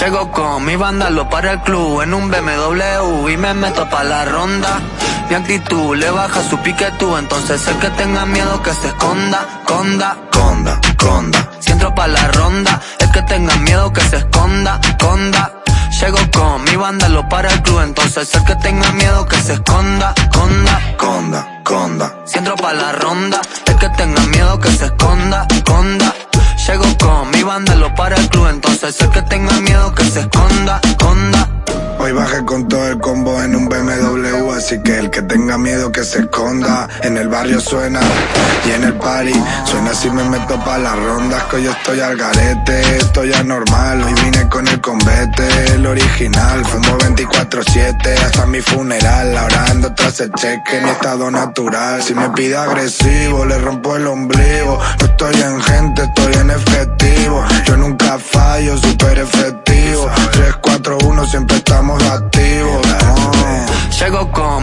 Llego con mi vándalo para el club en un BMW y me meto pa' la ronda. Mi actitud le baja su pique tú, entonces el que tenga miedo que se esconda, conda, conda, conda. Si entro pa' la ronda, el que tenga miedo que se esconda, conda. Llego con mi vándalo para el club, entonces el que tenga miedo que se esconda, conda, conda, conda. Si entro pa' la ronda, el que tenga miedo que se esconda. El que tenga miedo que se esconda, bajé con todo el combo en un BMW, así que el que tenga miedo que se esconda. En el barrio suena y en el party suena si me meto pa' las rondas, que hoy estoy al garete, estoy anormal. Hoy vine con el convete, el original, fumo 24-7 hasta mi funeral. Ahora ando tras el cheque en estado natural. Si me pide agresivo, le rompo el ombligo. No estoy en gente, estoy en efectivo. Yo nunca fallo, súper efectivo.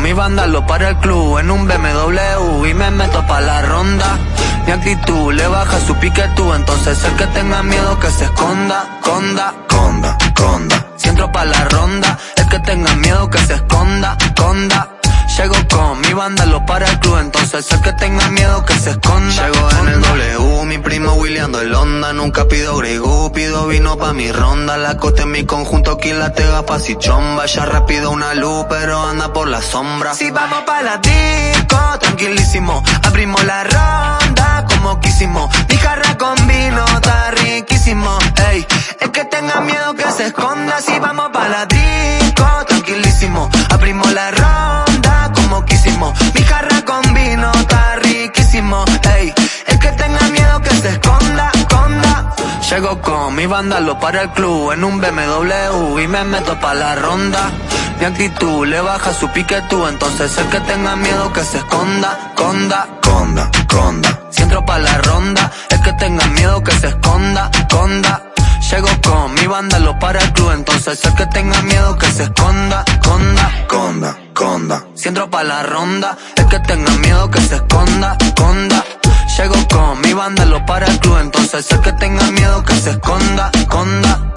Mi vándalo para el club en un BMW y me meto pa' la ronda. Mi actitud le baja su pique tú, entonces el que tenga miedo que se esconda, conda, conda, conda. Vándalo para el club, entonces el que tenga miedo que se esconda. Llego en el W, mi primo William el Honda Nunca pido grego, pido vino pa' mi ronda. La cote en mi conjunto, aquí la tega pa' si chomba Ya rápido una luz, pero anda por la sombra. Si vamos pa' la disco, tranquilísimo. Abrimos la ronda como quisimos. Mi jarra con vino está riquísimo Ey, el que tenga miedo que se esconda. Si vamos pa' la disco, tranquilísimo. Abrimos la ronda Llego con mi vándalo para el club en un BMW y me meto pa' la ronda. Mi actitud le baja su pique tú, entonces el que tenga miedo que se esconda, conda, conda, conda. Si entro pa' la ronda, el que tenga miedo que se esconda, conda. Llego con mi vándalo para el club, entonces el que tenga miedo que se esconda, conda, conda, conda. Si entro pa' la ronda, el que tenga miedo que se esconda, conda. Llego con mi banda, lo para el club, entonces el que tenga miedo que se esconda, conda.